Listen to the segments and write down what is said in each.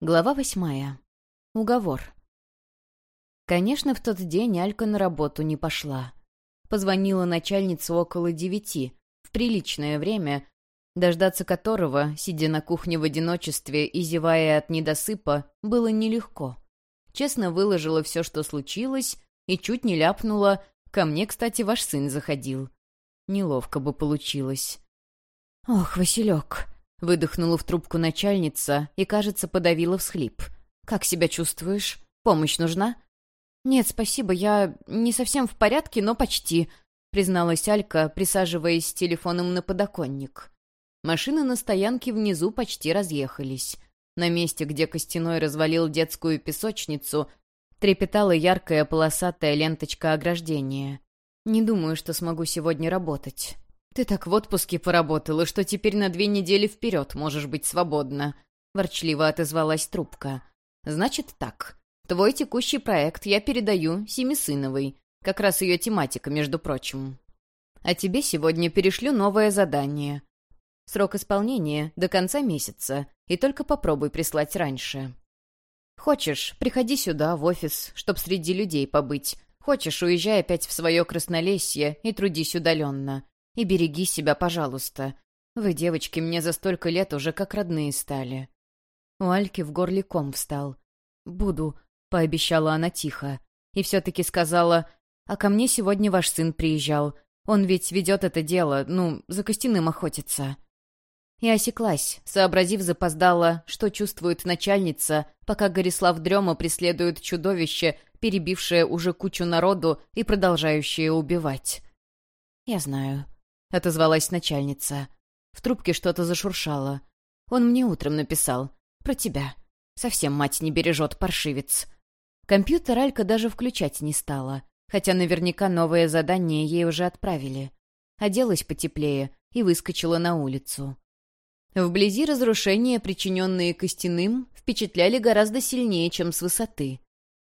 Глава восьмая. Уговор. Конечно, в тот день Алька на работу не пошла. Позвонила начальница около девяти, в приличное время, дождаться которого, сидя на кухне в одиночестве и зевая от недосыпа, было нелегко. Честно выложила все, что случилось, и чуть не ляпнула «Ко мне, кстати, ваш сын заходил». Неловко бы получилось. «Ох, Василек!» Выдохнула в трубку начальница и, кажется, подавила всхлип. «Как себя чувствуешь? Помощь нужна?» «Нет, спасибо, я не совсем в порядке, но почти», — призналась Алька, присаживаясь с телефоном на подоконник. Машины на стоянке внизу почти разъехались. На месте, где Костяной развалил детскую песочницу, трепетала яркая полосатая ленточка ограждения. «Не думаю, что смогу сегодня работать. «Ты так в отпуске поработала, что теперь на две недели вперед можешь быть свободна», — ворчливо отозвалась трубка. «Значит так. Твой текущий проект я передаю Семисыновой. Как раз ее тематика, между прочим. А тебе сегодня перешлю новое задание. Срок исполнения — до конца месяца, и только попробуй прислать раньше. Хочешь, приходи сюда, в офис, чтоб среди людей побыть. Хочешь, уезжай опять в свое краснолесье и трудись удаленно. И береги себя, пожалуйста. Вы, девочки, мне за столько лет уже как родные стали». У Альки в горле ком встал. «Буду», — пообещала она тихо. И все-таки сказала, «А ко мне сегодня ваш сын приезжал. Он ведь ведет это дело, ну, за костяным охотится». И осеклась, сообразив запоздала, что чувствует начальница, пока Горислав Дрема преследует чудовище, перебившее уже кучу народу и продолжающее убивать. «Я знаю», — отозвалась начальница. В трубке что-то зашуршало. Он мне утром написал. Про тебя. Совсем мать не бережет, паршивец. Компьютер Алька даже включать не стала, хотя наверняка новое задание ей уже отправили. Оделась потеплее и выскочила на улицу. Вблизи разрушения, причиненные костяным, впечатляли гораздо сильнее, чем с высоты.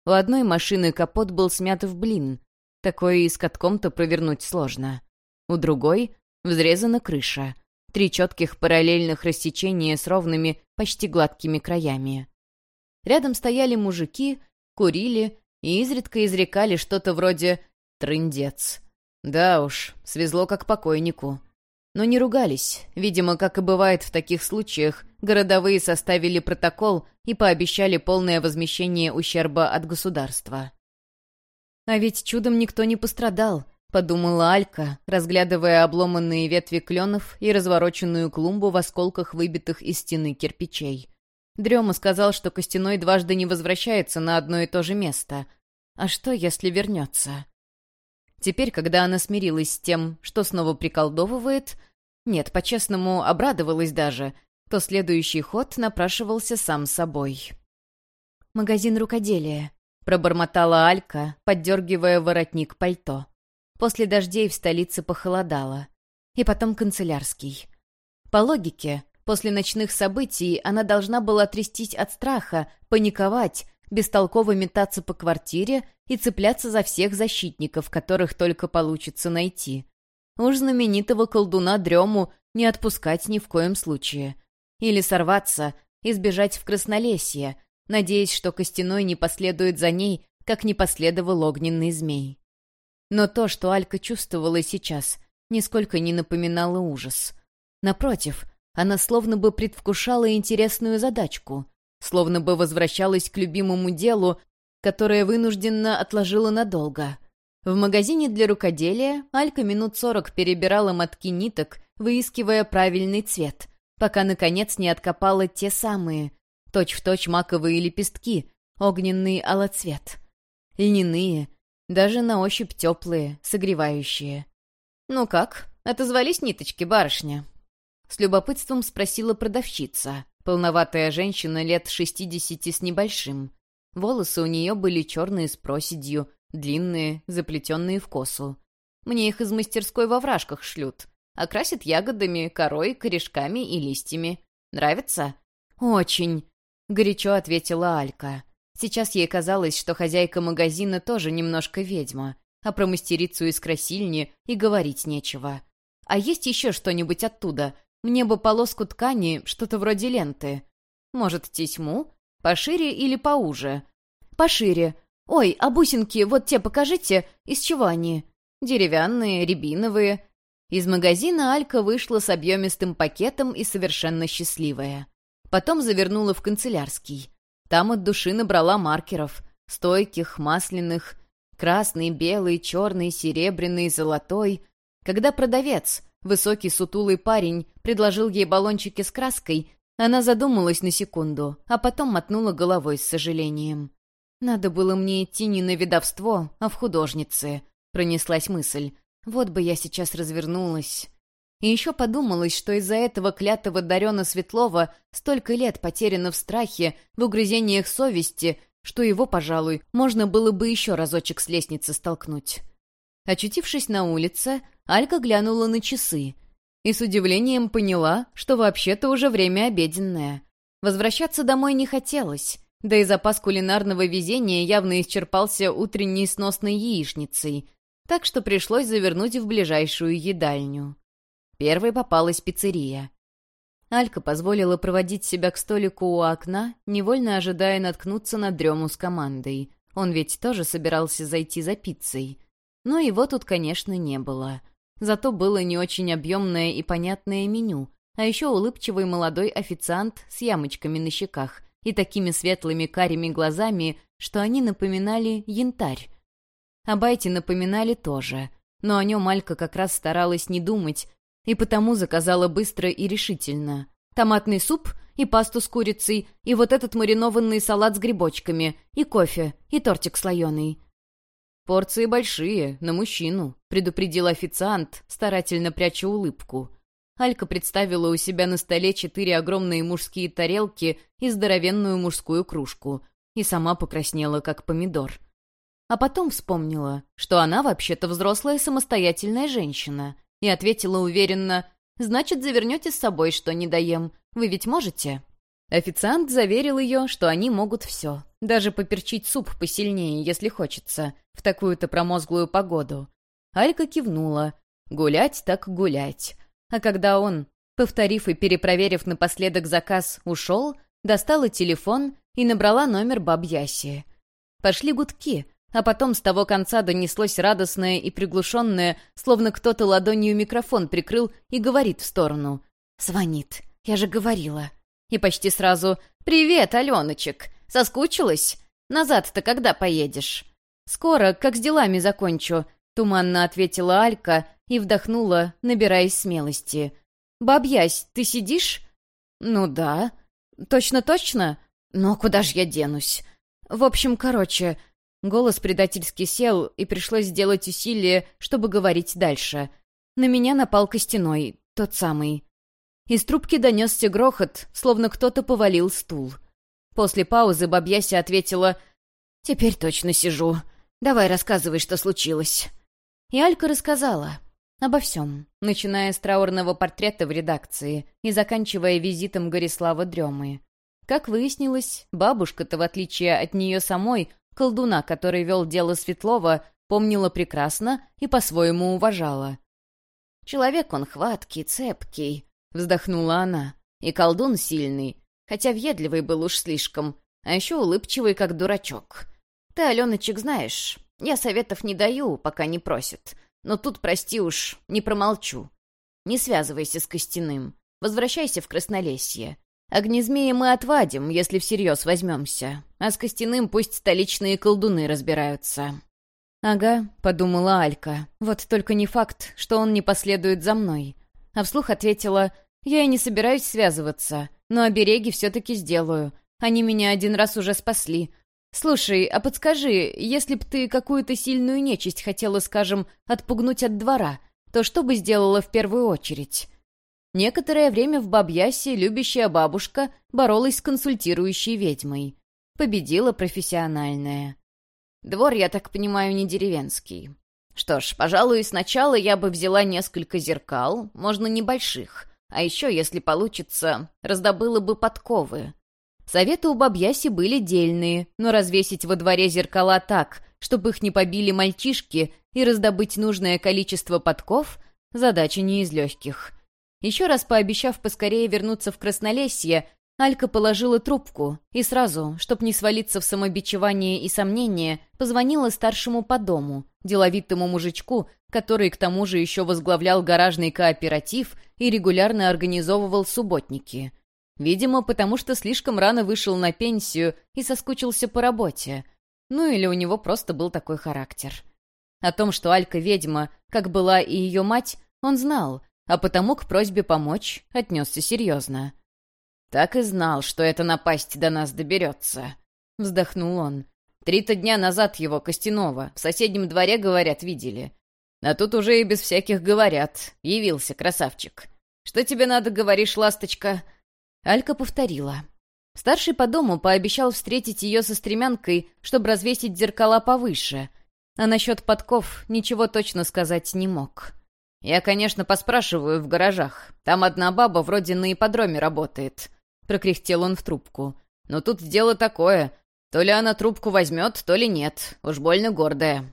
У одной машины капот был смят в блин. Такое и с катком-то провернуть сложно у другой взрезана крыша. Три четких параллельных рассечения с ровными, почти гладкими краями. Рядом стояли мужики, курили и изредка изрекали что-то вроде «трындец». Да уж, свезло как покойнику. Но не ругались. Видимо, как и бывает в таких случаях, городовые составили протокол и пообещали полное возмещение ущерба от государства. А ведь чудом никто не пострадал, — подумала Алька, разглядывая обломанные ветви кленов и развороченную клумбу в осколках выбитых из стены кирпичей. Дрема сказал, что Костяной дважды не возвращается на одно и то же место. А что, если вернется? Теперь, когда она смирилась с тем, что снова приколдовывает, нет, по-честному, обрадовалась даже, то следующий ход напрашивался сам собой. «Магазин рукоделия», — пробормотала Алька, поддергивая воротник пальто. После дождей в столице похолодало. И потом канцелярский. По логике, после ночных событий она должна была трястись от страха, паниковать, бестолково метаться по квартире и цепляться за всех защитников, которых только получится найти. Уж знаменитого колдуна Дрему не отпускать ни в коем случае. Или сорваться и сбежать в Краснолесье, надеясь, что Костяной не последует за ней, как не последовал огненный змей. Но то, что Алька чувствовала сейчас, нисколько не напоминало ужас. Напротив, она словно бы предвкушала интересную задачку, словно бы возвращалась к любимому делу, которое вынужденно отложила надолго. В магазине для рукоделия Алька минут сорок перебирала мотки ниток, выискивая правильный цвет, пока, наконец, не откопала те самые, точь-в-точь точь маковые лепестки, огненный алоцвет. Льняные, даже на ощупь теплые, согревающие. «Ну как, отозвались ниточки, барышня?» С любопытством спросила продавщица, полноватая женщина лет шестидесяти с небольшим. Волосы у нее были черные с проседью, длинные, заплетенные в косу. Мне их из мастерской во вражках шлют. Окрасят ягодами, корой, корешками и листьями. Нравится? «Очень», — горячо ответила Алька. Сейчас ей казалось, что хозяйка магазина тоже немножко ведьма, а про мастерицу из красильни и говорить нечего. А есть еще что-нибудь оттуда? Мне бы полоску ткани, что-то вроде ленты. Может, тесьму? Пошире или поуже?» «Пошире. Ой, а бусинки, вот те покажите, из чего они?» «Деревянные, рябиновые». Из магазина Алька вышла с объемистым пакетом и совершенно счастливая. Потом завернула в канцелярский. Там от души набрала маркеров. Стойких, масляных, красный, белый, черный, серебряный, золотой. Когда продавец, высокий сутулый парень, предложил ей баллончики с краской, она задумалась на секунду, а потом мотнула головой с сожалением. «Надо было мне идти не на видовство, а в художнице», — пронеслась мысль. «Вот бы я сейчас развернулась». И еще подумалось, что из-за этого клятого Дарена Светлова столько лет потеряно в страхе, в угрызениях совести, что его, пожалуй, можно было бы еще разочек с лестницы столкнуть. Очутившись на улице, Алька глянула на часы и с удивлением поняла, что вообще-то уже время обеденное. Возвращаться домой не хотелось, да и запас кулинарного везения явно исчерпался утренней сносной яичницей, так что пришлось завернуть в ближайшую едальню. Первой попалась пиццерия. Алька позволила проводить себя к столику у окна, невольно ожидая наткнуться на дрему с командой. Он ведь тоже собирался зайти за пиццей. Но его тут, конечно, не было. Зато было не очень объемное и понятное меню, а еще улыбчивый молодой официант с ямочками на щеках и такими светлыми карими глазами, что они напоминали янтарь. О Байте напоминали тоже, но о нем Алька как раз старалась не думать, и потому заказала быстро и решительно. Томатный суп и пасту с курицей, и вот этот маринованный салат с грибочками, и кофе, и тортик слоеный. «Порции большие, на мужчину», — предупредил официант, старательно пряча улыбку. Алька представила у себя на столе четыре огромные мужские тарелки и здоровенную мужскую кружку, и сама покраснела, как помидор. А потом вспомнила, что она вообще-то взрослая самостоятельная женщина — и ответила уверенно, «Значит, завернете с собой, что не доем. Вы ведь можете?» Официант заверил ее, что они могут все, даже поперчить суп посильнее, если хочется, в такую-то промозглую погоду. Алька кивнула. Гулять так гулять. А когда он, повторив и перепроверив напоследок заказ, ушел, достала телефон и набрала номер бабьяси. Пошли гудки, а потом с того конца донеслось радостное и приглушенное, словно кто-то ладонью микрофон прикрыл и говорит в сторону. «Звонит. Я же говорила». И почти сразу «Привет, Аленочек! Соскучилась? Назад-то когда поедешь?» «Скоро, как с делами закончу», — туманно ответила Алька и вдохнула, набираясь смелости. «Бабьясь, ты сидишь?» «Ну да». «Точно-точно? Но куда ж я денусь?» «В общем, короче, Голос предательски сел, и пришлось сделать усилие, чтобы говорить дальше. На меня напал костяной, тот самый. Из трубки донесся грохот, словно кто-то повалил стул. После паузы бабьяся ответила «Теперь точно сижу. Давай рассказывай, что случилось». И Алька рассказала. Обо всем, начиная с траурного портрета в редакции и заканчивая визитом Горислава Дремы. Как выяснилось, бабушка-то, в отличие от нее самой, колдуна, который вел дело Светлова, помнила прекрасно и по-своему уважала. «Человек он хваткий, цепкий», — вздохнула она. «И колдун сильный, хотя въедливый был уж слишком, а еще улыбчивый, как дурачок. Ты, Аленочек, знаешь, я советов не даю, пока не просят, но тут, прости уж, не промолчу. Не связывайся с Костяным, возвращайся в Краснолесье. Огнезмея мы отвадим, если всерьез возьмемся, а с костяным пусть столичные колдуны разбираются». «Ага», — подумала Алька, — «вот только не факт, что он не последует за мной». А вслух ответила, «Я и не собираюсь связываться, но обереги все-таки сделаю. Они меня один раз уже спасли. Слушай, а подскажи, если б ты какую-то сильную нечисть хотела, скажем, отпугнуть от двора, то что бы сделала в первую очередь?» Некоторое время в Бабьясе любящая бабушка боролась с консультирующей ведьмой. Победила профессиональная. Двор, я так понимаю, не деревенский. Что ж, пожалуй, сначала я бы взяла несколько зеркал, можно небольших, а еще, если получится, раздобыла бы подковы. Советы у Бабьяси были дельные, но развесить во дворе зеркала так, чтобы их не побили мальчишки и раздобыть нужное количество подков — задача не из легких — еще раз пообещав поскорее вернуться в Краснолесье, Алька положила трубку и сразу, чтоб не свалиться в самобичевание и сомнение, позвонила старшему по дому, деловитому мужичку, который к тому же еще возглавлял гаражный кооператив и регулярно организовывал субботники. Видимо, потому что слишком рано вышел на пенсию и соскучился по работе. Ну или у него просто был такой характер. О том, что Алька ведьма, как была и ее мать, он знал, а потому к просьбе помочь отнесся серьезно. «Так и знал, что эта напасть до нас доберется», — вздохнул он. «Три-то дня назад его, Костянова, в соседнем дворе, говорят, видели. А тут уже и без всяких говорят. Явился красавчик. Что тебе надо, говоришь, ласточка?» Алька повторила. Старший по дому пообещал встретить ее со стремянкой, чтобы развесить зеркала повыше, а насчет подков ничего точно сказать не мог. «Я, конечно, поспрашиваю в гаражах. Там одна баба вроде на ипподроме работает», — прокряхтел он в трубку. «Но тут дело такое. То ли она трубку возьмет, то ли нет. Уж больно гордая».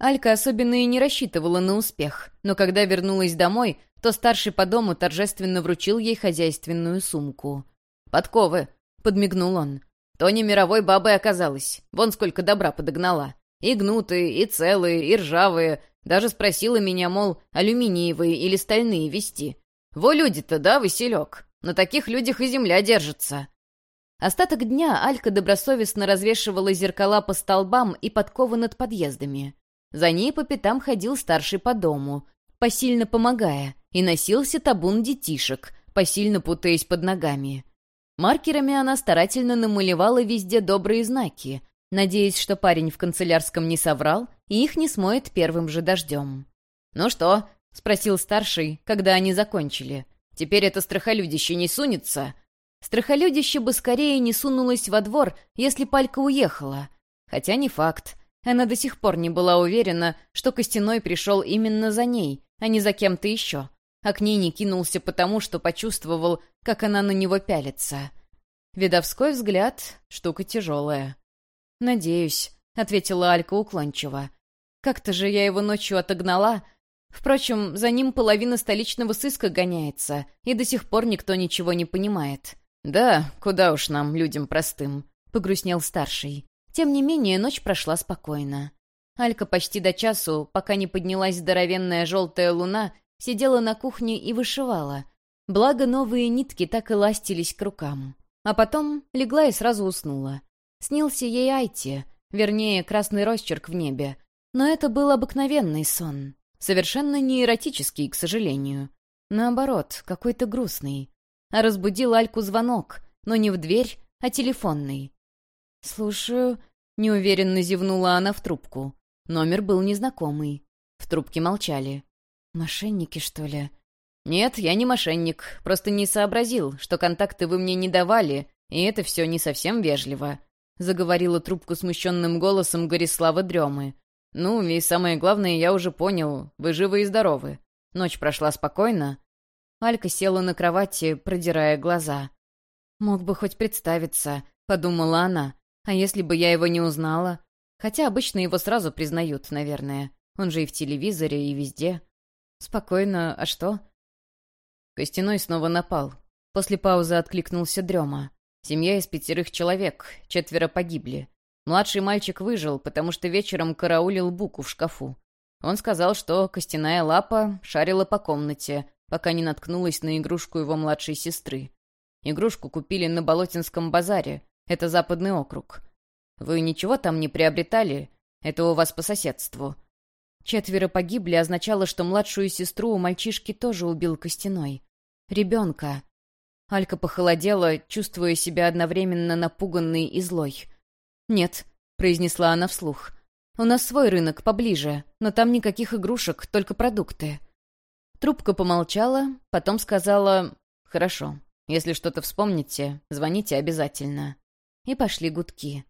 Алька особенно и не рассчитывала на успех, но когда вернулась домой, то старший по дому торжественно вручил ей хозяйственную сумку. «Подковы», — подмигнул он. «Тони мировой бабой оказалась. Вон сколько добра подогнала. И гнутые, и целые, и ржавые, даже спросила меня, мол, алюминиевые или стальные вести. Во люди-то, да, Василек? На таких людях и земля держится. Остаток дня Алька добросовестно развешивала зеркала по столбам и подковы над подъездами. За ней по пятам ходил старший по дому, посильно помогая, и носился табун детишек, посильно путаясь под ногами. Маркерами она старательно намалевала везде добрые знаки, надеясь, что парень в канцелярском не соврал и их не смоет первым же дождем. «Ну что?» — спросил старший, когда они закончили. «Теперь это страхолюдище не сунется?» Страхолюдище бы скорее не сунулось во двор, если Палька уехала. Хотя не факт. Она до сих пор не была уверена, что Костяной пришел именно за ней, а не за кем-то еще. А к ней не кинулся потому, что почувствовал, как она на него пялится. Видовской взгляд — штука тяжелая. «Надеюсь», — ответила Алька уклончиво. «Как-то же я его ночью отогнала. Впрочем, за ним половина столичного сыска гоняется, и до сих пор никто ничего не понимает». «Да, куда уж нам, людям простым», — погрустнел старший. Тем не менее, ночь прошла спокойно. Алька почти до часу, пока не поднялась здоровенная желтая луна, сидела на кухне и вышивала. Благо, новые нитки так и ластились к рукам. А потом легла и сразу уснула. Снился ей Айти, вернее, красный росчерк в небе. Но это был обыкновенный сон. Совершенно не эротический, к сожалению. Наоборот, какой-то грустный. А разбудил Альку звонок, но не в дверь, а телефонный. «Слушаю», — неуверенно зевнула она в трубку. Номер был незнакомый. В трубке молчали. «Мошенники, что ли?» «Нет, я не мошенник. Просто не сообразил, что контакты вы мне не давали, и это все не совсем вежливо. — заговорила трубку смущенным голосом Горислава Дремы. «Ну, и самое главное, я уже понял, вы живы и здоровы. Ночь прошла спокойно?» Алька села на кровати, продирая глаза. «Мог бы хоть представиться», — подумала она. «А если бы я его не узнала? Хотя обычно его сразу признают, наверное. Он же и в телевизоре, и везде. Спокойно, а что?» Костяной снова напал. После паузы откликнулся Дрема. Семья из пятерых человек, четверо погибли. Младший мальчик выжил, потому что вечером караулил буку в шкафу. Он сказал, что костяная лапа шарила по комнате, пока не наткнулась на игрушку его младшей сестры. Игрушку купили на Болотинском базаре, это западный округ. Вы ничего там не приобретали? Это у вас по соседству. Четверо погибли означало, что младшую сестру у мальчишки тоже убил Костяной. Ребенка. Алька похолодела, чувствуя себя одновременно напуганной и злой. «Нет», — произнесла она вслух. «У нас свой рынок, поближе, но там никаких игрушек, только продукты». Трубка помолчала, потом сказала «Хорошо, если что-то вспомните, звоните обязательно». И пошли гудки.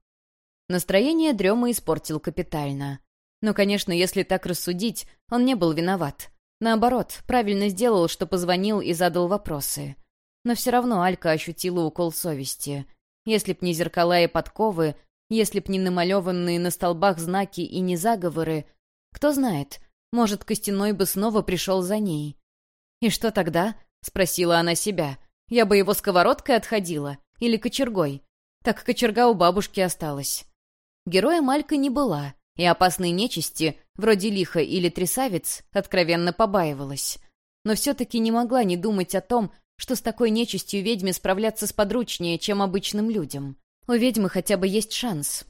Настроение Дрема испортил капитально. Но, конечно, если так рассудить, он не был виноват. Наоборот, правильно сделал, что позвонил и задал вопросы. Но все равно Алька ощутила укол совести. Если б не зеркала и подковы, если б не намалеванные на столбах знаки и не заговоры, кто знает, может, Костяной бы снова пришел за ней. «И что тогда?» — спросила она себя. Я бы его сковородкой отходила. Или кочергой. Так кочерга у бабушки осталась. Героя Малька не была, и опасной нечисти, вроде лиха или трясавец, откровенно побаивалась. Но все-таки не могла не думать о том, что с такой нечистью ведьме справляться сподручнее, чем обычным людям. У ведьмы хотя бы есть шанс.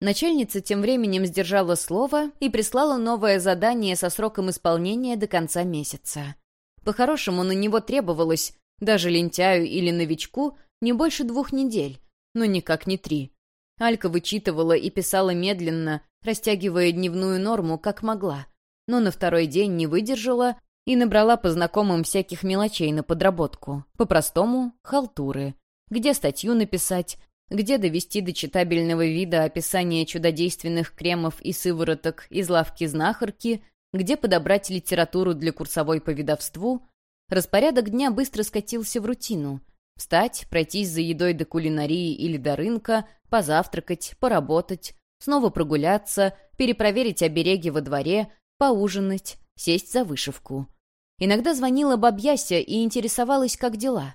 Начальница тем временем сдержала слово и прислала новое задание со сроком исполнения до конца месяца. По-хорошему, на него требовалось, даже лентяю или новичку, не больше двух недель, но никак не три. Алька вычитывала и писала медленно, растягивая дневную норму, как могла, но на второй день не выдержала и набрала по знакомым всяких мелочей на подработку. По-простому — халтуры. Где статью написать, где довести до читабельного вида описание чудодейственных кремов и сывороток из лавки знахарки, где подобрать литературу для курсовой по видовству. Распорядок дня быстро скатился в рутину. Встать, пройтись за едой до кулинарии или до рынка, позавтракать, поработать, снова прогуляться, перепроверить обереги во дворе, поужинать, сесть за вышивку. Иногда звонила бабьяся и интересовалась, как дела.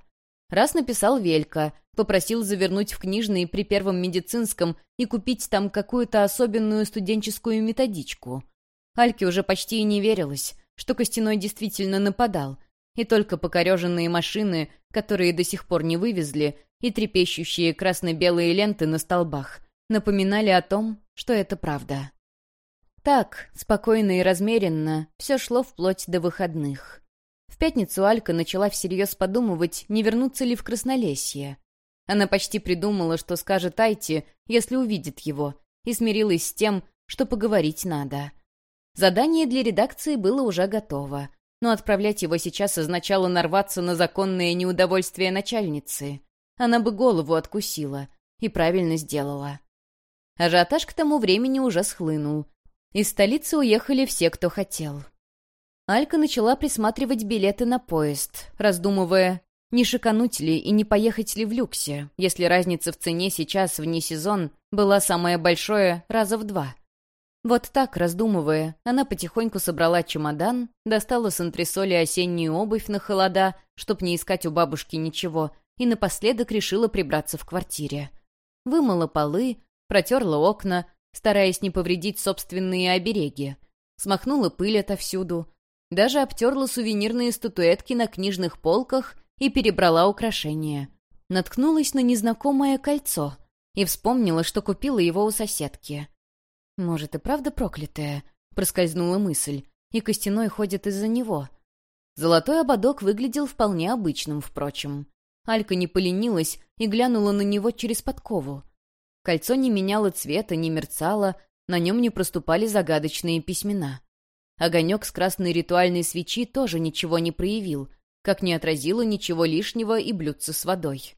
Раз написал Велька, попросил завернуть в книжный при первом медицинском и купить там какую-то особенную студенческую методичку. Альке уже почти и не верилось, что Костяной действительно нападал, и только покореженные машины, которые до сих пор не вывезли, и трепещущие красно-белые ленты на столбах напоминали о том, что это правда. Так, спокойно и размеренно, все шло вплоть до выходных. В пятницу Алька начала всерьез подумывать, не вернуться ли в Краснолесье. Она почти придумала, что скажет Айти, если увидит его, и смирилась с тем, что поговорить надо. Задание для редакции было уже готово, но отправлять его сейчас означало нарваться на законное неудовольствие начальницы. Она бы голову откусила, и правильно сделала. Ажиотаж к тому времени уже схлынул. Из столицы уехали все, кто хотел. Алька начала присматривать билеты на поезд, раздумывая, не шикануть ли и не поехать ли в люксе, если разница в цене сейчас вне сезон была самая большая раза в два. Вот так, раздумывая, она потихоньку собрала чемодан, достала с антресоли осеннюю обувь на холода, чтоб не искать у бабушки ничего, и напоследок решила прибраться в квартире. Вымыла полы, протерла окна, стараясь не повредить собственные обереги. Смахнула пыль отовсюду. Даже обтерла сувенирные статуэтки на книжных полках и перебрала украшения. Наткнулась на незнакомое кольцо и вспомнила, что купила его у соседки. «Может, и правда проклятая?» — проскользнула мысль. «И костяной ходит из-за него». Золотой ободок выглядел вполне обычным, впрочем. Алька не поленилась и глянула на него через подкову. Кольцо не меняло цвета, не мерцало, на нем не проступали загадочные письмена. Огонек с красной ритуальной свечи тоже ничего не проявил, как не отразило ничего лишнего и блюдце с водой.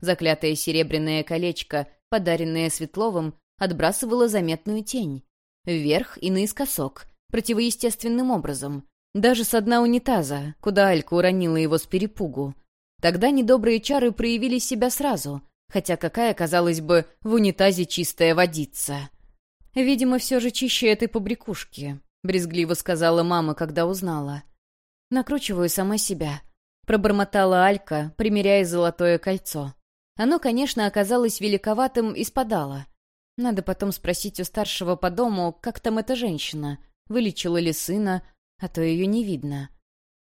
Заклятое серебряное колечко, подаренное Светловым, отбрасывала заметную тень. Вверх и наискосок, противоестественным образом. Даже с дна унитаза, куда Алька уронила его с перепугу. Тогда недобрые чары проявили себя сразу, хотя какая, казалось бы, в унитазе чистая водица. «Видимо, все же чище этой побрякушки», — брезгливо сказала мама, когда узнала. «Накручиваю сама себя», — пробормотала Алька, примеряя золотое кольцо. Оно, конечно, оказалось великоватым и спадало. Надо потом спросить у старшего по дому, как там эта женщина, вылечила ли сына, а то ее не видно.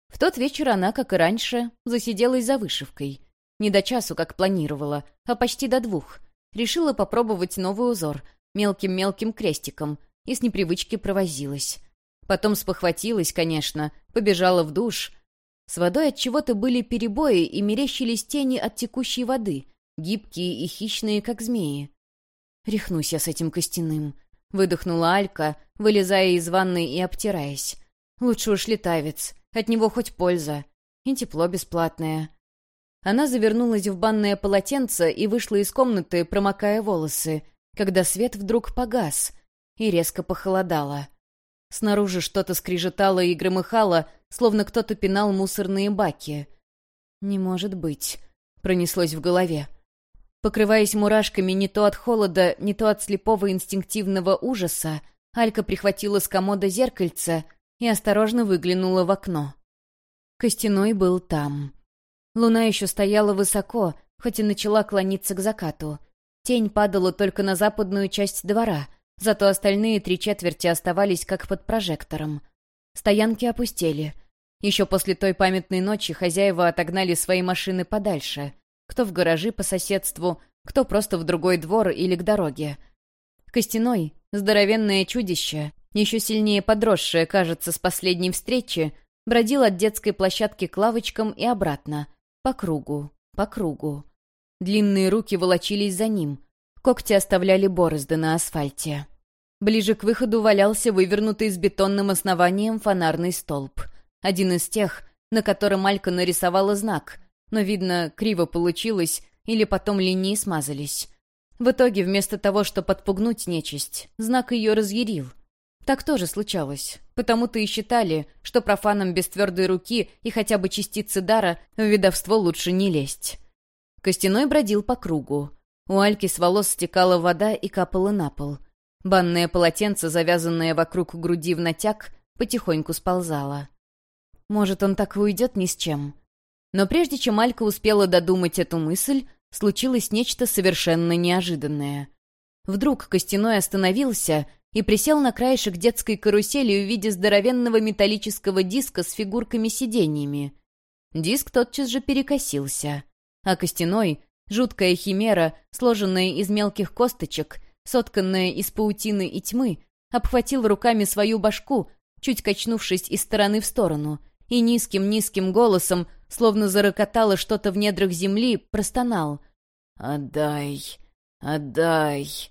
В тот вечер она, как и раньше, засиделась за вышивкой. Не до часу, как планировала, а почти до двух. Решила попробовать новый узор, мелким-мелким крестиком, и с непривычки провозилась. Потом спохватилась, конечно, побежала в душ. С водой от чего-то были перебои и мерещились тени от текущей воды, гибкие и хищные, как змеи. «Рехнусь я с этим костяным», — выдохнула Алька, вылезая из ванной и обтираясь. «Лучше уж летавец, от него хоть польза. И тепло бесплатное». Она завернулась в банное полотенце и вышла из комнаты, промокая волосы, когда свет вдруг погас и резко похолодало. Снаружи что-то скрижетало и громыхало, словно кто-то пинал мусорные баки. «Не может быть», — пронеслось в голове. Покрываясь мурашками не то от холода, не то от слепого инстинктивного ужаса, Алька прихватила с комода зеркальце и осторожно выглянула в окно. Костяной был там. Луна еще стояла высоко, хоть и начала клониться к закату. Тень падала только на западную часть двора, зато остальные три четверти оставались как под прожектором. Стоянки опустели. Еще после той памятной ночи хозяева отогнали свои машины подальше. Кто в гаражи по соседству, кто просто в другой двор или к дороге. Костяной, здоровенное чудище, еще сильнее подросшее, кажется, с последней встречи, бродил от детской площадки к лавочкам и обратно, по кругу, по кругу. Длинные руки волочились за ним. Когти оставляли борозды на асфальте. Ближе к выходу валялся вывернутый с бетонным основанием фонарный столб. Один из тех, на котором Алька нарисовала знак, но, видно, криво получилось, или потом линии смазались. В итоге, вместо того, чтобы подпугнуть нечисть, знак ее разъярил. Так тоже случалось. Потому-то и считали, что профанам без твердой руки и хотя бы частицы дара в ведовство лучше не лезть. Костяной бродил по кругу. У Альки с волос стекала вода и капала на пол. Банное полотенце, завязанное вокруг груди в натяг, потихоньку сползало. Может, он так и уйдет ни с чем. Но прежде чем Алька успела додумать эту мысль, случилось нечто совершенно неожиданное. Вдруг Костяной остановился и присел на краешек детской карусели в виде здоровенного металлического диска с фигурками-сиденьями. Диск тотчас же перекосился а костяной — жуткая химера, сложенная из мелких косточек, сотканная из паутины и тьмы, обхватил руками свою башку, чуть качнувшись из стороны в сторону, и низким-низким голосом, словно зарокотало что-то в недрах земли, простонал. «Отдай, отдай».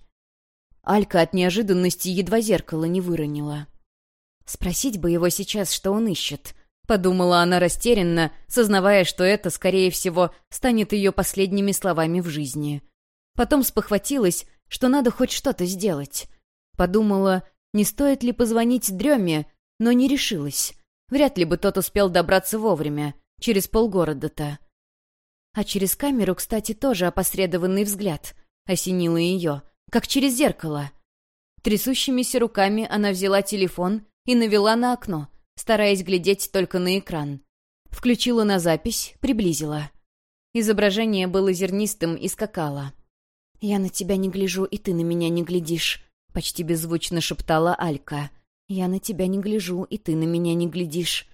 Алька от неожиданности едва зеркало не выронила. Спросить бы его сейчас, что он ищет. Подумала она растерянно, сознавая, что это, скорее всего, станет ее последними словами в жизни. Потом спохватилась, что надо хоть что-то сделать. Подумала, не стоит ли позвонить Дреме, но не решилась. Вряд ли бы тот успел добраться вовремя, через полгорода-то. А через камеру, кстати, тоже опосредованный взгляд. Осенило ее, как через зеркало. Трясущимися руками она взяла телефон и навела на окно — стараясь глядеть только на экран. Включила на запись, приблизила. Изображение было зернистым и скакало. «Я на тебя не гляжу, и ты на меня не глядишь», — почти беззвучно шептала Алька. «Я на тебя не гляжу, и ты на меня не глядишь».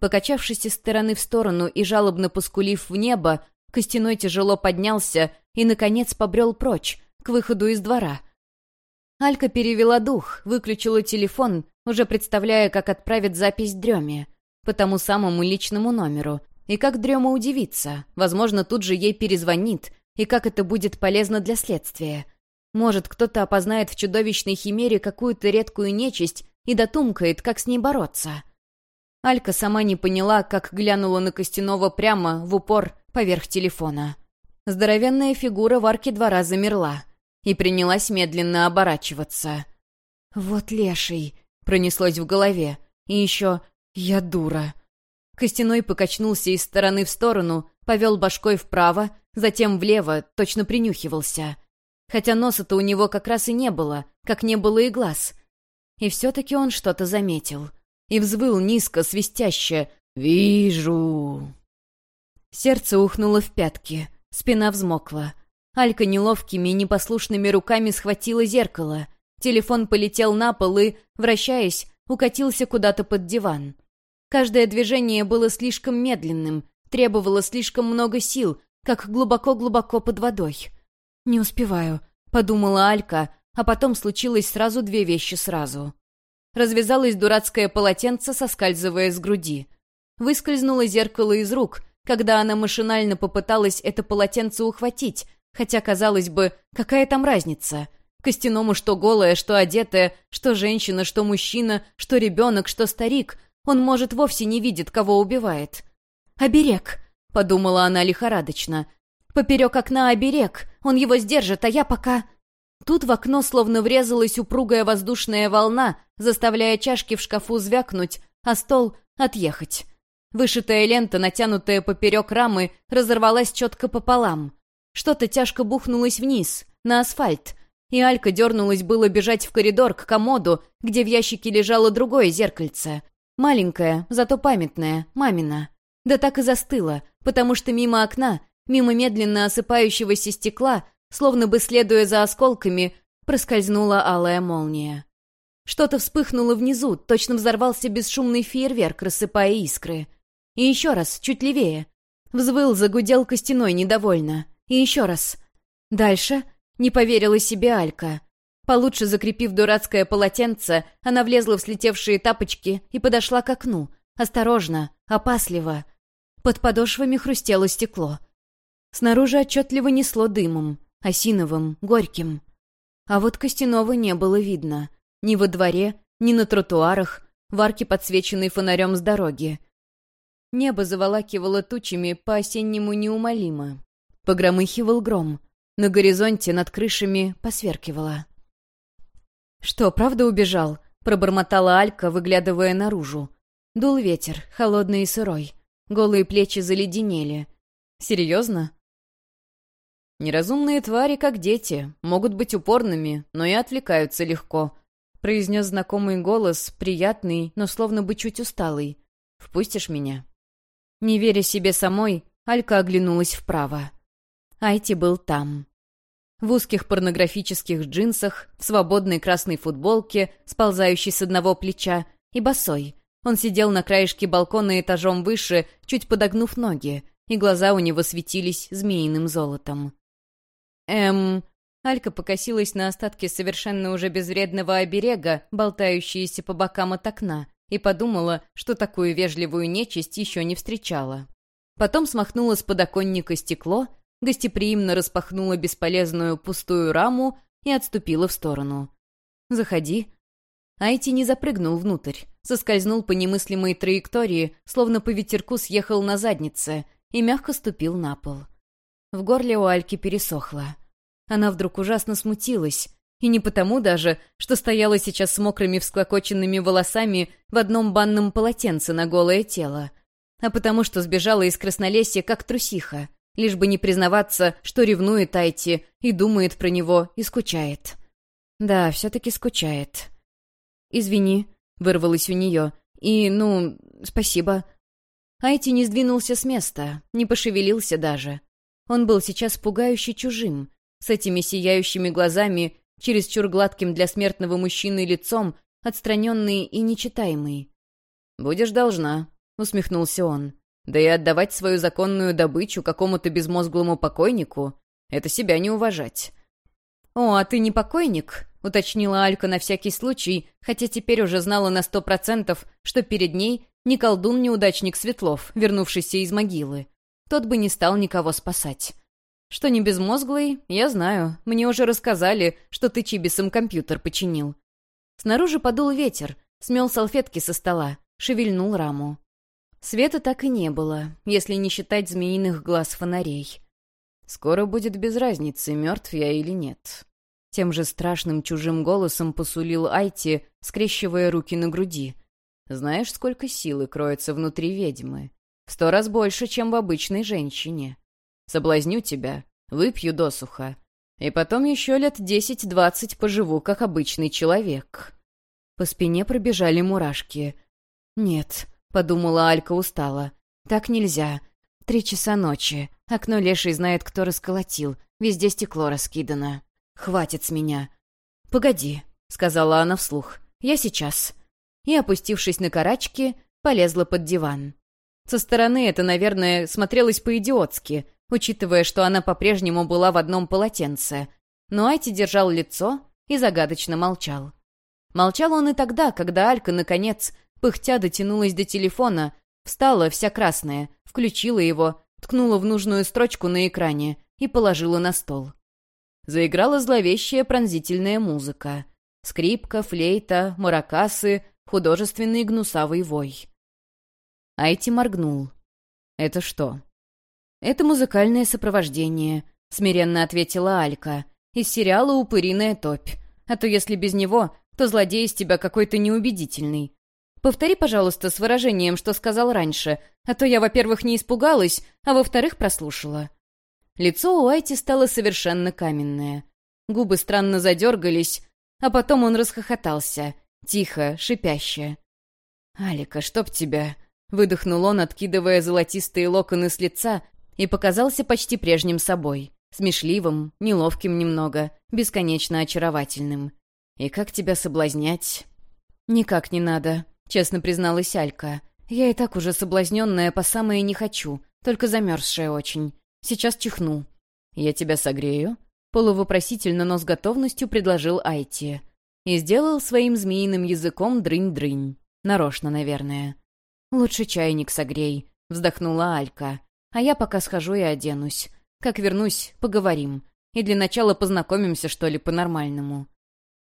Покачавшись из стороны в сторону и жалобно поскулив в небо, Костяной тяжело поднялся и, наконец, побрел прочь, к выходу из двора. Алька перевела дух, выключила телефон уже представляя, как отправит запись Дреме, по тому самому личному номеру, и как Дрема удивится, возможно, тут же ей перезвонит, и как это будет полезно для следствия. Может, кто-то опознает в чудовищной химере какую-то редкую нечисть и дотумкает, как с ней бороться. Алька сама не поняла, как глянула на Костянова прямо, в упор, поверх телефона. Здоровенная фигура в арке двора замерла и принялась медленно оборачиваться. «Вот леший!» Пронеслось в голове. И еще «Я дура». Костяной покачнулся из стороны в сторону, повел башкой вправо, затем влево, точно принюхивался. Хотя носа-то у него как раз и не было, как не было и глаз. И все-таки он что-то заметил. И взвыл низко, свистяще «Вижу». Сердце ухнуло в пятки, спина взмокла. Алька неловкими и непослушными руками схватила зеркало. Телефон полетел на пол и, вращаясь, укатился куда-то под диван. Каждое движение было слишком медленным, требовало слишком много сил, как глубоко-глубоко под водой. «Не успеваю», — подумала Алька, а потом случилось сразу две вещи сразу. Развязалось дурацкое полотенце, соскальзывая с груди. Выскользнуло зеркало из рук, когда она машинально попыталась это полотенце ухватить, хотя, казалось бы, какая там разница — Костяному что голая, что одетая, что женщина, что мужчина, что ребенок, что старик. Он, может, вовсе не видит, кого убивает. «Оберег!» — подумала она лихорадочно. «Поперек окна оберег. Он его сдержит, а я пока...» Тут в окно словно врезалась упругая воздушная волна, заставляя чашки в шкафу звякнуть, а стол — отъехать. Вышитая лента, натянутая поперек рамы, разорвалась четко пополам. Что-то тяжко бухнулось вниз, на асфальт — и Алька дернулась было бежать в коридор к комоду, где в ящике лежало другое зеркальце. Маленькое, зато памятное, мамина. Да так и застыла, потому что мимо окна, мимо медленно осыпающегося стекла, словно бы следуя за осколками, проскользнула алая молния. Что-то вспыхнуло внизу, точно взорвался бесшумный фейерверк, рассыпая искры. И еще раз, чуть левее. Взвыл, загудел костяной недовольно. И еще раз. Дальше не поверила себе Алька. Получше закрепив дурацкое полотенце, она влезла в слетевшие тапочки и подошла к окну. Осторожно, опасливо. Под подошвами хрустело стекло. Снаружи отчетливо несло дымом, осиновым, горьким. А вот Костянова не было видно. Ни во дворе, ни на тротуарах, в арке, подсвеченной фонарем с дороги. Небо заволакивало тучами по-осеннему неумолимо. Погромыхивал гром. На горизонте над крышами посверкивало. «Что, правда убежал?» — пробормотала Алька, выглядывая наружу. Дул ветер, холодный и сырой. Голые плечи заледенели. «Серьезно?» «Неразумные твари, как дети, могут быть упорными, но и отвлекаются легко», — произнес знакомый голос, приятный, но словно бы чуть усталый. «Впустишь меня?» Не веря себе самой, Алька оглянулась вправо. Айти был там в узких порнографических джинсах, в свободной красной футболке, сползающей с одного плеча, и босой. Он сидел на краешке балкона этажом выше, чуть подогнув ноги, и глаза у него светились змеиным золотом. «Эм...» Алька покосилась на остатки совершенно уже безвредного оберега, болтающиеся по бокам от окна, и подумала, что такую вежливую нечисть еще не встречала. Потом смахнула с подоконника стекло — гостеприимно распахнула бесполезную пустую раму и отступила в сторону. «Заходи». Айти не запрыгнул внутрь, соскользнул по немыслимой траектории, словно по ветерку съехал на заднице и мягко ступил на пол. В горле у Альки пересохло. Она вдруг ужасно смутилась, и не потому даже, что стояла сейчас с мокрыми всклокоченными волосами в одном банном полотенце на голое тело, а потому что сбежала из краснолесья как трусиха, лишь бы не признаваться, что ревнует Айти и думает про него и скучает. Да, все-таки скучает. «Извини», — вырвалось у нее, — «и, ну, спасибо». Айти не сдвинулся с места, не пошевелился даже. Он был сейчас пугающе чужим, с этими сияющими глазами, чересчур гладким для смертного мужчины лицом, отстраненный и нечитаемый. «Будешь должна», — усмехнулся он. Да и отдавать свою законную добычу какому-то безмозглому покойнику — это себя не уважать. «О, а ты не покойник?» — уточнила Алька на всякий случай, хотя теперь уже знала на сто процентов, что перед ней не колдун-неудачник Светлов, вернувшийся из могилы. Тот бы не стал никого спасать. Что не безмозглый, я знаю. Мне уже рассказали, что ты чибисом компьютер починил. Снаружи подул ветер, смел салфетки со стола, шевельнул раму. Света так и не было, если не считать змеиных глаз фонарей. Скоро будет без разницы, мертв я или нет. Тем же страшным чужим голосом посулил Айти, скрещивая руки на груди. Знаешь, сколько силы кроется внутри ведьмы? В сто раз больше, чем в обычной женщине. Соблазню тебя, выпью досуха. И потом еще лет десять-двадцать поживу, как обычный человек. По спине пробежали мурашки. Нет, — подумала Алька устало. «Так нельзя. Три часа ночи. Окно леший знает, кто расколотил. Везде стекло раскидано. Хватит с меня». «Погоди», — сказала она вслух. «Я сейчас». И, опустившись на карачки, полезла под диван. Со стороны это, наверное, смотрелось по-идиотски, учитывая, что она по-прежнему была в одном полотенце. Но Айти держал лицо и загадочно молчал. Молчал он и тогда, когда Алька, наконец, Пыхтя дотянулась до телефона, встала вся красная, включила его, ткнула в нужную строчку на экране и положила на стол. Заиграла зловещая пронзительная музыка. Скрипка, флейта, маракасы, художественный гнусавый вой. Айти моргнул. «Это что?» «Это музыкальное сопровождение», — смиренно ответила Алька. «Из сериала «Упыриная топь». А то если без него, то злодей из тебя какой-то неубедительный. Повтори, пожалуйста, с выражением, что сказал раньше, а то я, во-первых, не испугалась, а во-вторых, прослушала». Лицо у Айти стало совершенно каменное. Губы странно задергались, а потом он расхохотался, тихо, шипяще. «Алика, чтоб тебя...» Выдохнул он, откидывая золотистые локоны с лица, и показался почти прежним собой. Смешливым, неловким немного, бесконечно очаровательным. «И как тебя соблазнять?» «Никак не надо», — честно призналась Алька. «Я и так уже соблазненная по самое не хочу, только замерзшая очень. Сейчас чихну». «Я тебя согрею?» Полувопросительно, но с готовностью предложил Айти. И сделал своим змеиным языком дрынь-дрынь. Нарочно, наверное. «Лучше чайник согрей», — вздохнула Алька. «А я пока схожу и оденусь. Как вернусь, поговорим. И для начала познакомимся, что ли, по-нормальному».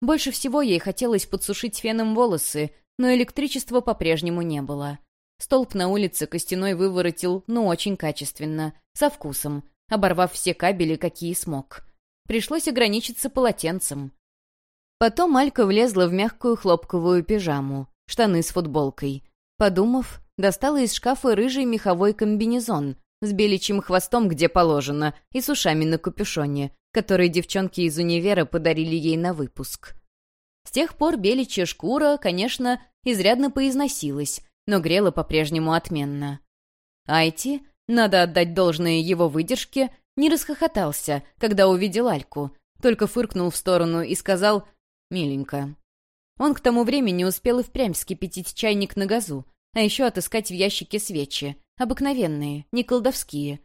Больше всего ей хотелось подсушить феном волосы, но электричества по-прежнему не было. Столб на улице костяной выворотил, но очень качественно, со вкусом, оборвав все кабели, какие смог. Пришлось ограничиться полотенцем. Потом Алька влезла в мягкую хлопковую пижаму, штаны с футболкой. Подумав, достала из шкафа рыжий меховой комбинезон с беличьим хвостом, где положено, и с ушами на капюшоне, которые девчонки из универа подарили ей на выпуск. С тех пор беличья шкура, конечно, изрядно поизносилась, но грела по-прежнему отменно. Айти, надо отдать должное его выдержке, не расхохотался, когда увидел Альку, только фыркнул в сторону и сказал «миленько». Он к тому времени успел и впрямь вскипятить чайник на газу, а еще отыскать в ящике свечи, обыкновенные, не колдовские.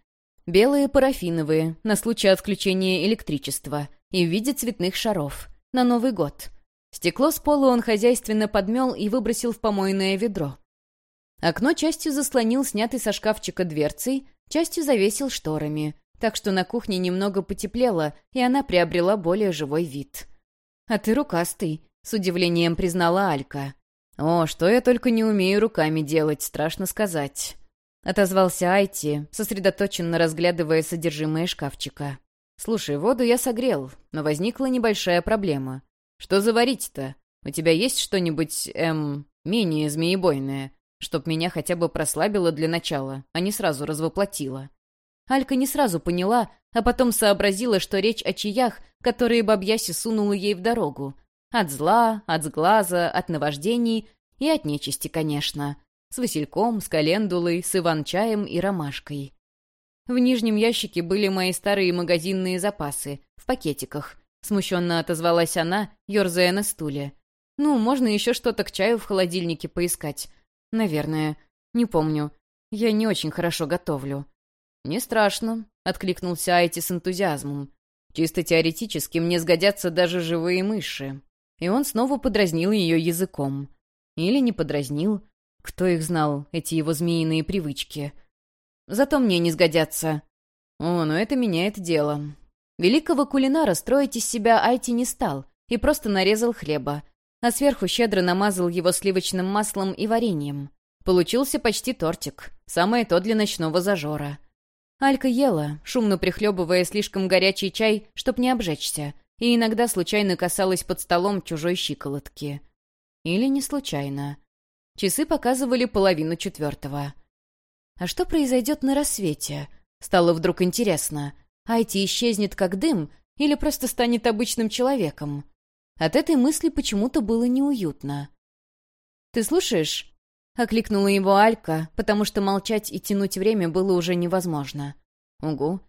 Белые парафиновые, на случай отключения электричества, и в виде цветных шаров, на Новый год. Стекло с пола он хозяйственно подмел и выбросил в помойное ведро. Окно частью заслонил снятый со шкафчика дверцей, частью завесил шторами, так что на кухне немного потеплело, и она приобрела более живой вид. «А ты рукастый», — с удивлением признала Алька. «О, что я только не умею руками делать, страшно сказать», — отозвался Айти, сосредоточенно разглядывая содержимое шкафчика. «Слушай, воду я согрел, но возникла небольшая проблема. Что заварить-то? У тебя есть что-нибудь, эм, менее змеебойное, чтоб меня хотя бы прослабило для начала, а не сразу развоплотило?» Алька не сразу поняла, а потом сообразила, что речь о чаях, которые бабьяси сунула ей в дорогу. От зла, от сглаза, от наваждений и от нечисти, конечно. С васильком, с календулой, с иван-чаем и ромашкой. В нижнем ящике были мои старые магазинные запасы, в пакетиках. Смущенно отозвалась она, ерзая на стуле. «Ну, можно еще что-то к чаю в холодильнике поискать. Наверное. Не помню. Я не очень хорошо готовлю». «Не страшно», — откликнулся Айти с энтузиазмом. «Чисто теоретически мне сгодятся даже живые мыши». И он снова подразнил ее языком. Или не подразнил. Кто их знал, эти его змеиные привычки? Зато мне не сгодятся. О, но это меняет дело. Великого кулинара строить из себя Айти не стал и просто нарезал хлеба, а сверху щедро намазал его сливочным маслом и вареньем. Получился почти тортик, самое то для ночного зажора. Алька ела, шумно прихлебывая слишком горячий чай, чтоб не обжечься, и иногда случайно касалась под столом чужой щиколотки. Или не случайно. Часы показывали половину четвертого. А что произойдет на рассвете? Стало вдруг интересно. Айти исчезнет как дым или просто станет обычным человеком? От этой мысли почему-то было неуютно. «Ты слушаешь?» — окликнула его Алька, потому что молчать и тянуть время было уже невозможно. «Угу.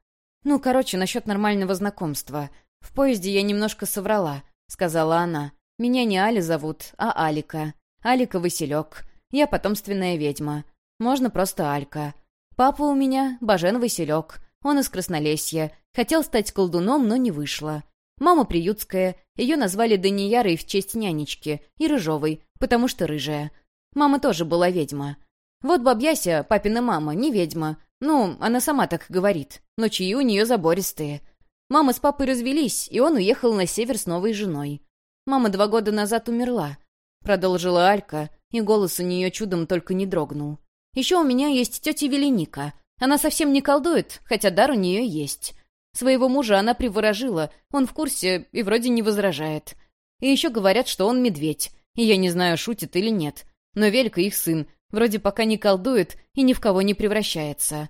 Ну, короче, насчет нормального знакомства. В поезде я немножко соврала», — сказала она. «Меня не Али зовут, а Алика. Алика Василек. Я потомственная ведьма. Можно просто Алька. Папа у меня Бажен Василек. Он из Краснолесья. Хотел стать колдуном, но не вышло. Мама приютская. Ее назвали Даниярой в честь нянечки. И Рыжовой, потому что рыжая. Мама тоже была ведьма. Вот бабьяся, папина мама, не ведьма. Ну, она сама так говорит. Но чаи у нее забористые. Мама с папой развелись, и он уехал на север с новой женой. Мама два года назад умерла. Продолжила Алька, и голос у нее чудом только не дрогнул. Еще у меня есть тетя Веленика. Она совсем не колдует, хотя дар у нее есть. Своего мужа она приворожила, он в курсе и вроде не возражает. И еще говорят, что он медведь, и я не знаю, шутит или нет но Велька их сын, вроде пока не колдует и ни в кого не превращается.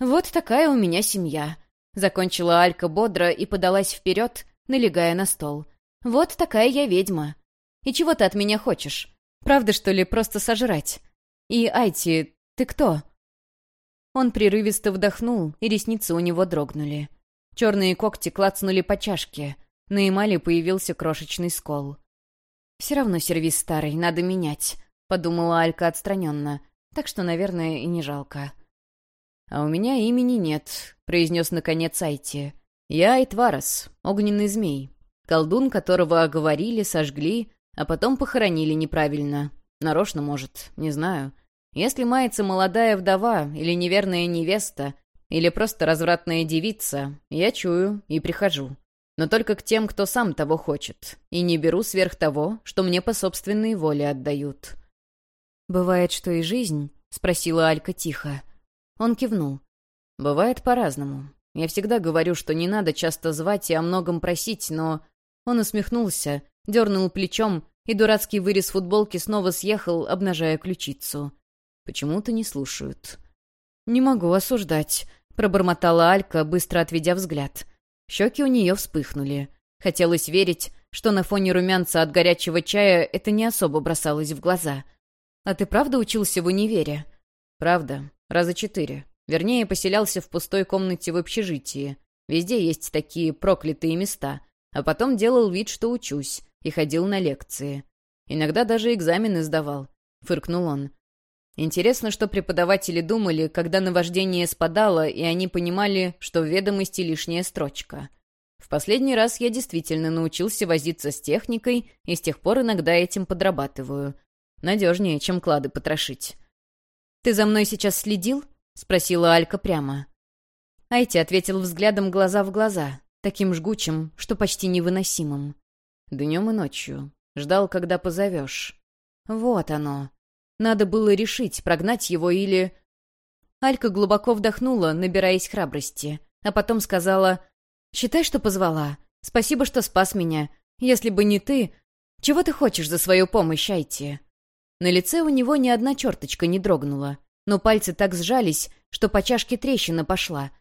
Вот такая у меня семья. Закончила Алька бодро и подалась вперед, налегая на стол. Вот такая я ведьма. И чего ты от меня хочешь? Правда, что ли, просто сожрать? И, Айти, Ты кто?» Он прерывисто вдохнул, и ресницы у него дрогнули. Черные когти клацнули по чашке. На эмали появился крошечный скол. «Все равно сервис старый, надо менять», — подумала Алька отстраненно. «Так что, наверное, и не жалко». «А у меня имени нет», — произнес наконец Айти. «Я Айтварас, огненный змей, колдун, которого оговорили, сожгли, а потом похоронили неправильно. Нарочно, может, не знаю. Если мается молодая вдова или неверная невеста, или просто развратная девица, я чую и прихожу. Но только к тем, кто сам того хочет, и не беру сверх того, что мне по собственной воле отдают. «Бывает, что и жизнь?» — спросила Алька тихо. Он кивнул. «Бывает по-разному. Я всегда говорю, что не надо часто звать и о многом просить, но...» Он усмехнулся, дернул плечом, и дурацкий вырез футболки снова съехал, обнажая ключицу. Почему-то не слушают. «Не могу осуждать», — пробормотала Алька, быстро отведя взгляд. Щеки у нее вспыхнули. Хотелось верить, что на фоне румянца от горячего чая это не особо бросалось в глаза. «А ты правда учился в универе?» «Правда. Раза четыре. Вернее, поселялся в пустой комнате в общежитии. Везде есть такие проклятые места. А потом делал вид, что учусь, и ходил на лекции. Иногда даже экзамены сдавал», — фыркнул он. Интересно, что преподаватели думали, когда наваждение спадало, и они понимали, что в ведомости лишняя строчка. В последний раз я действительно научился возиться с техникой, и с тех пор иногда этим подрабатываю. Надежнее, чем клады потрошить. «Ты за мной сейчас следил?» — спросила Алька прямо. Айти ответил взглядом глаза в глаза, таким жгучим, что почти невыносимым. Днем и ночью. Ждал, когда позовешь. Вот оно. Надо было решить, прогнать его или... Алька глубоко вдохнула, набираясь храбрости, а потом сказала, «Считай, что позвала. Спасибо, что спас меня. Если бы не ты... Чего ты хочешь за свою помощь, Айти?» На лице у него ни одна черточка не дрогнула, но пальцы так сжались, что по чашке трещина пошла.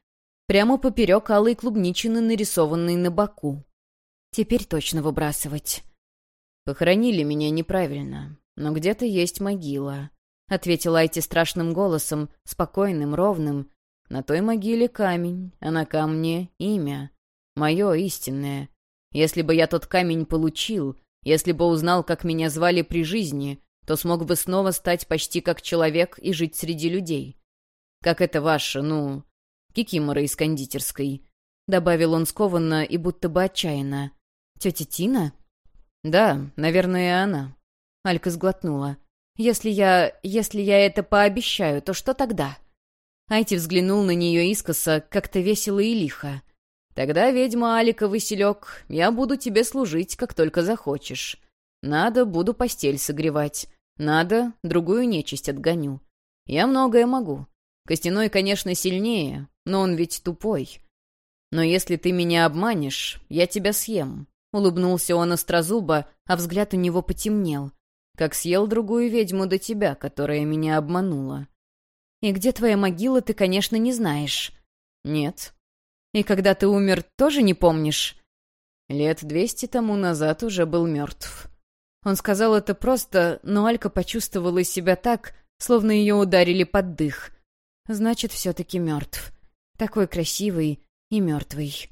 Прямо поперек алой клубничины, нарисованной на боку. Теперь точно выбрасывать. Похоронили меня неправильно но где-то есть могила», — ответила Айти страшным голосом, спокойным, ровным. «На той могиле камень, а на камне имя. Мое истинное. Если бы я тот камень получил, если бы узнал, как меня звали при жизни, то смог бы снова стать почти как человек и жить среди людей. Как это ваше, ну, кикимора из кондитерской», — добавил он скованно и будто бы отчаянно. «Тетя Тина?» «Да, наверное, она». Алька сглотнула. «Если я... если я это пообещаю, то что тогда?» Айти взглянул на нее искоса, как-то весело и лихо. «Тогда, ведьма Алика Василек, я буду тебе служить, как только захочешь. Надо, буду постель согревать. Надо, другую нечисть отгоню. Я многое могу. Костяной, конечно, сильнее, но он ведь тупой. Но если ты меня обманешь, я тебя съем». Улыбнулся он острозубо, а взгляд у него потемнел как съел другую ведьму до тебя, которая меня обманула. И где твоя могила, ты, конечно, не знаешь. Нет. И когда ты умер, тоже не помнишь? Лет двести тому назад уже был мертв. Он сказал это просто, но Алька почувствовала себя так, словно ее ударили под дых. Значит, все-таки мертв. Такой красивый и мертвый.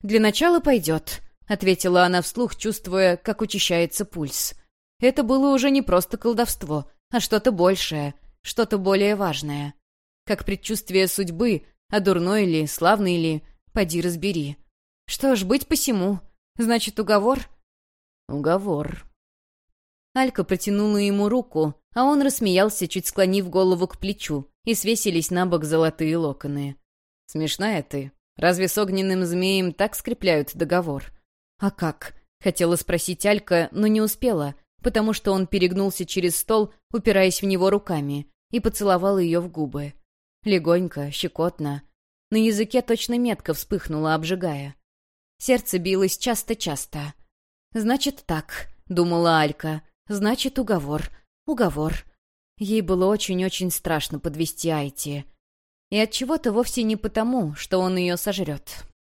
«Для начала пойдет», — ответила она вслух, чувствуя, как учащается пульс. Это было уже не просто колдовство, а что-то большее, что-то более важное. Как предчувствие судьбы, а дурной ли, славный ли, поди разбери. Что ж, быть посему. Значит, уговор? Уговор. Алька протянула ему руку, а он рассмеялся, чуть склонив голову к плечу, и свесились на бок золотые локоны. «Смешная ты. Разве с огненным змеем так скрепляют договор?» «А как?» — хотела спросить Алька, но не успела, потому что он перегнулся через стол, упираясь в него руками, и поцеловал ее в губы. Легонько, щекотно. На языке точно метка вспыхнула, обжигая. Сердце билось часто-часто. «Значит так», — думала Алька. «Значит, уговор. Уговор». Ей было очень-очень страшно подвести Айти. И от чего то вовсе не потому, что он ее сожрет.